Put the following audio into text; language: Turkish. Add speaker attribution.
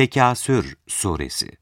Speaker 1: Tekasür Suresi.